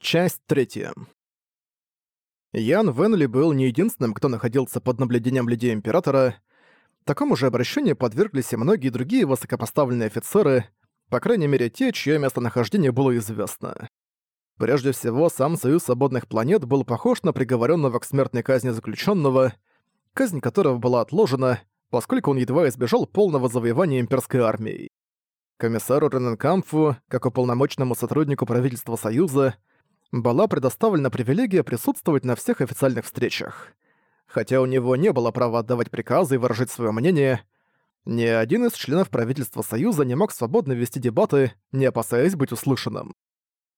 Часть третья. Ян Венли был не единственным, кто находился под наблюдением людей Императора. Такому же обращению подверглись и многие другие высокопоставленные офицеры, по крайней мере те, чье местонахождение было известно. Прежде всего, сам Союз Свободных Планет был похож на приговоренного к смертной казни заключенного, казнь которого была отложена, поскольку он едва избежал полного завоевания имперской армией. Комиссару Рененкамфу, как уполномоченному сотруднику правительства Союза, была предоставлена привилегия присутствовать на всех официальных встречах. Хотя у него не было права отдавать приказы и выражать свое мнение, ни один из членов правительства Союза не мог свободно вести дебаты, не опасаясь быть услышанным.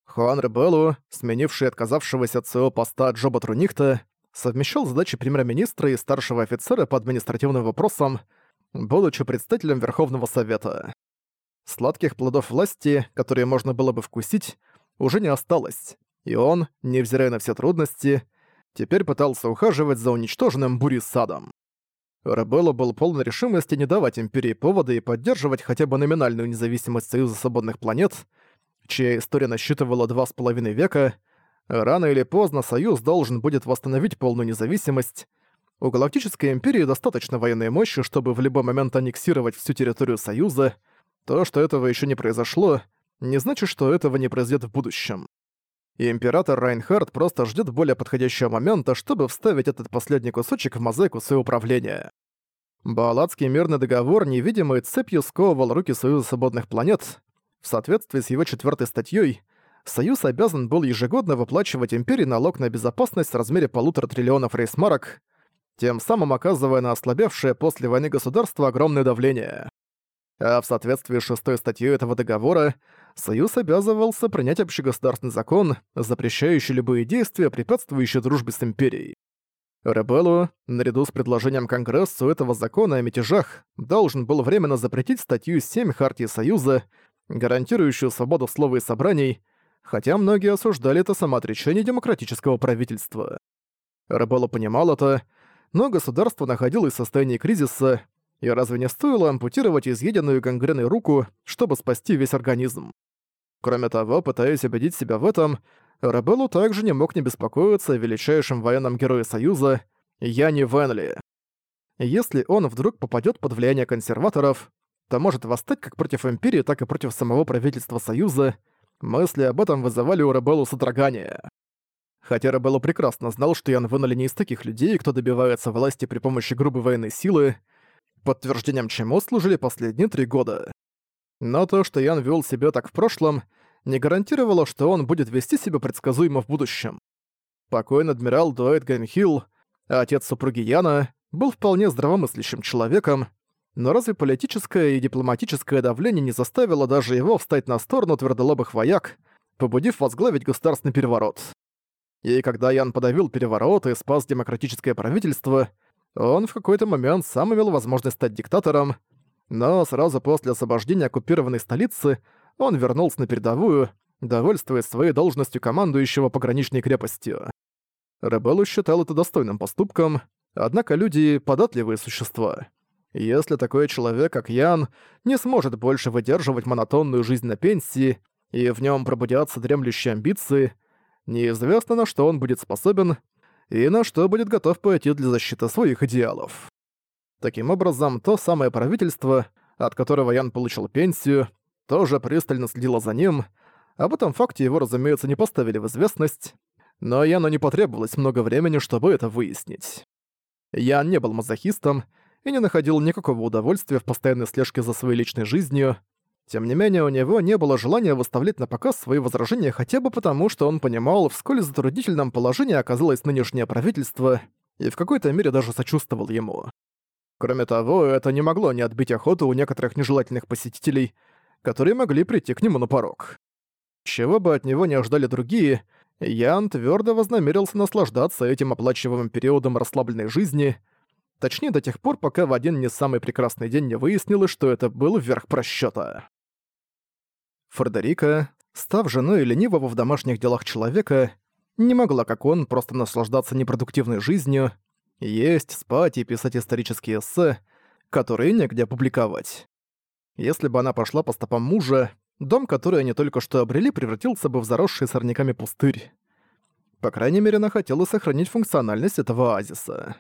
Хуан Ребеллу, сменивший отказавшегося от своего поста Джоба Трунихта, совмещал задачи премьер-министра и старшего офицера по административным вопросам, будучи представителем Верховного Совета. Сладких плодов власти, которые можно было бы вкусить, уже не осталось, и он, невзирая на все трудности, теперь пытался ухаживать за уничтоженным Бури-садом. Рабелло был полон решимости не давать Империи повода и поддерживать хотя бы номинальную независимость Союза Свободных Планет, чья история насчитывала два с половиной века, рано или поздно Союз должен будет восстановить полную независимость. У Галактической Империи достаточно военной мощи, чтобы в любой момент аннексировать всю территорию Союза. То, что этого еще не произошло, не значит, что этого не произойдет в будущем и император Райнхард просто ждет более подходящего момента, чтобы вставить этот последний кусочек в мозаику своего управления. Баладский мирный договор невидимой цепью сковывал руки Союза Свободных Планет. В соответствии с его четвертой статьей, Союз обязан был ежегодно выплачивать Империи налог на безопасность в размере полутора триллионов рейсмарок, тем самым оказывая на ослабевшее после войны государство огромное давление. А в соответствии с шестой статьей этого договора, Союз обязывался принять общегосударственный закон, запрещающий любые действия, препятствующие дружбе с Империей. Ребеллу, наряду с предложением Конгрессу этого закона о мятежах, должен был временно запретить статью 7 Хартии Союза, гарантирующую свободу слова и собраний, хотя многие осуждали это самоотречение демократического правительства. Ребеллу понимал это, но государство находилось в состоянии кризиса, и разве не стоило ампутировать изъеденную гангреной руку, чтобы спасти весь организм? Кроме того, пытаясь убедить себя в этом, Рабеллу также не мог не беспокоиться о величайшем военном герое Союза Яне Венли. Если он вдруг попадет под влияние консерваторов, то может восстать как против Империи, так и против самого правительства Союза. Мысли об этом вызывали у Рабеллу содрогание. Хотя Рабеллу прекрасно знал, что Ян Венли не из таких людей, кто добивается власти при помощи грубой военной силы, подтверждением чему служили последние три года. Но то, что Ян вел себя так в прошлом, не гарантировало, что он будет вести себя предсказуемо в будущем. Покойный адмирал Дуэйт Гаймхилл, отец супруги Яна, был вполне здравомыслящим человеком, но разве политическое и дипломатическое давление не заставило даже его встать на сторону твердолобых вояк, побудив возглавить государственный переворот? И когда Ян подавил переворот и спас демократическое правительство, он в какой-то момент сам имел возможность стать диктатором, но сразу после освобождения оккупированной столицы он вернулся на передовую, довольствуясь своей должностью командующего пограничной крепостью. Ребеллу считал это достойным поступком, однако люди — податливые существа. Если такой человек, как Ян, не сможет больше выдерживать монотонную жизнь на пенсии, и в нем пробудятся дремлющие амбиции, неизвестно, на что он будет способен, и на что будет готов пойти для защиты своих идеалов. Таким образом, то самое правительство, от которого Ян получил пенсию, тоже пристально следило за ним, об этом факте его, разумеется, не поставили в известность, но Яну не потребовалось много времени, чтобы это выяснить. Ян не был мазохистом и не находил никакого удовольствия в постоянной слежке за своей личной жизнью, тем не менее, у него не было желания выставлять на показ свои возражения хотя бы потому, что он понимал, в сколь затруднительном положении оказалось нынешнее правительство, и в какой-то мере даже сочувствовал ему. Кроме того, это не могло не отбить охоту у некоторых нежелательных посетителей, которые могли прийти к нему на порог. Чего бы от него не ожидали другие, Ян твердо вознамерился наслаждаться этим оплачиваемым периодом расслабленной жизни — Точнее, до тех пор, пока в один не самый прекрасный день не выяснилось, что это был верх просчёта. Фредерика, став женой ленивого в домашних делах человека, не могла, как он, просто наслаждаться непродуктивной жизнью, есть, спать и писать исторические эссе, которые негде опубликовать. Если бы она пошла по стопам мужа, дом, который они только что обрели, превратился бы в заросший сорняками пустырь. По крайней мере, она хотела сохранить функциональность этого оазиса.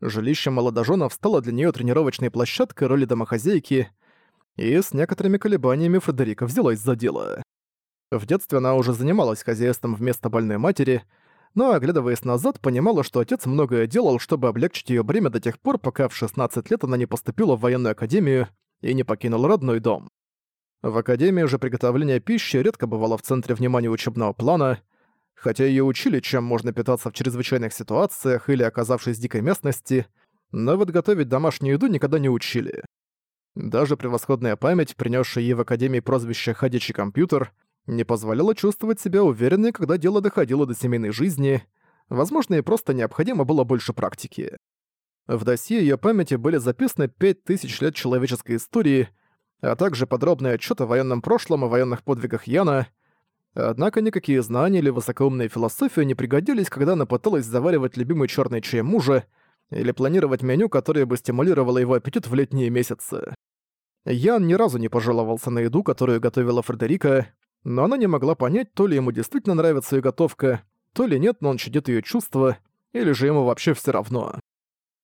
Жилище молодоженов стало для нее тренировочной площадкой роли домохозяйки, и с некоторыми колебаниями Фредерика взялась за дело. В детстве она уже занималась хозяйством вместо больной матери, но, оглядываясь назад, понимала, что отец многое делал, чтобы облегчить ее бремя до тех пор, пока в 16 лет она не поступила в военную академию и не покинула родной дом. В академии же приготовление пищи редко бывало в центре внимания учебного плана, хотя ее учили, чем можно питаться в чрезвычайных ситуациях или оказавшись в дикой местности, но вот готовить домашнюю еду никогда не учили. Даже превосходная память, принесшая ей в академии прозвище «ходячий компьютер», не позволяла чувствовать себя уверенной, когда дело доходило до семейной жизни, возможно, и просто необходимо было больше практики. В досье ее памяти были записаны 5000 лет человеческой истории, а также подробный отчет о военном прошлом и военных подвигах Яна. Однако никакие знания или высокоумная философия не пригодились, когда она пыталась заваривать любимый черный чай мужа или планировать меню, которое бы стимулировало его аппетит в летние месяцы. Ян ни разу не пожаловался на еду, которую готовила Фредерика, но она не могла понять, то ли ему действительно нравится ее готовка, то ли нет, но он щадит ее чувства, или же ему вообще все равно.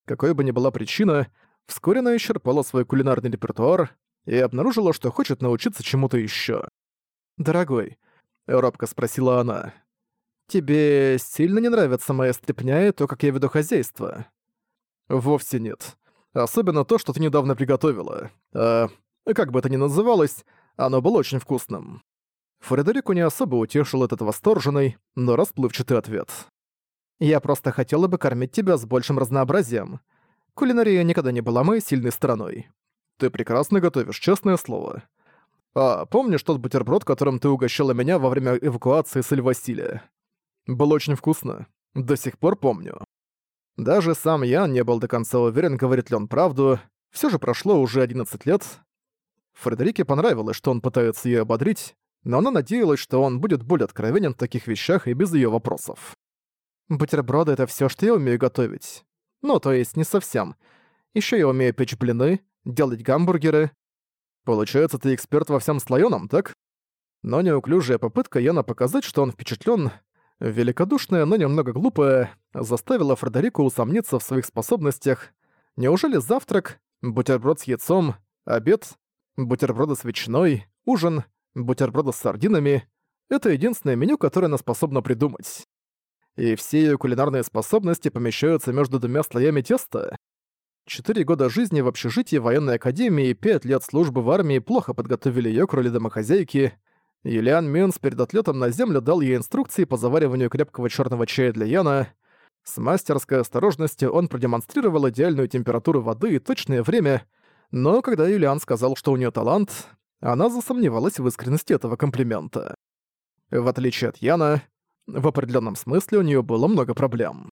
Какой бы ни была причина, вскоре она исчерпала свой кулинарный репертуар и обнаружила, что хочет научиться чему-то еще. «Дорогой», — робко спросила она, — «тебе сильно не нравится моя стряпня и то, как я веду хозяйство?» «Вовсе нет. Особенно то, что ты недавно приготовила. А, как бы это ни называлось, оно было очень вкусным». Фредерику не особо утешил этот восторженный, но расплывчатый ответ. «Я просто хотела бы кормить тебя с большим разнообразием. Кулинария никогда не была моей сильной стороной. Ты прекрасно готовишь, честное слово. А помнишь тот бутерброд, которым ты угощала меня во время эвакуации с Эльвасилия? Было очень вкусно. До сих пор помню. Даже сам я не был до конца уверен, говорит ли он правду. Все же прошло уже 11 лет. Фредерике понравилось, что он пытается ее ободрить, но она надеялась, что он будет более откровенен в таких вещах и без ее вопросов. «Бутерброды — это все, что я умею готовить. Ну, то есть не совсем. Еще я умею печь блины, делать гамбургеры. Получается, ты эксперт во всем слоёном, так? Но неуклюжая попытка Яна показать, что он впечатлен, великодушная, но немного глупая, заставила Фредерику усомниться в своих способностях. Неужели завтрак, бутерброд с яйцом, обед, бутерброды с ветчиной, ужин, бутерброды с сардинами — это единственное меню, которое она способна придумать. И все ее кулинарные способности помещаются между двумя слоями теста? Четыре года жизни в общежитии военной академии и пять лет службы в армии плохо подготовили её к роли домохозяйки. Юлиан Мюнс перед отлетом на землю дал ей инструкции по завариванию крепкого черного чая для Яна. С мастерской осторожностью он продемонстрировал идеальную температуру воды и точное время, но когда Юлиан сказал, что у неё талант, она засомневалась в искренности этого комплимента. В отличие от Яна, в определенном смысле у неё было много проблем.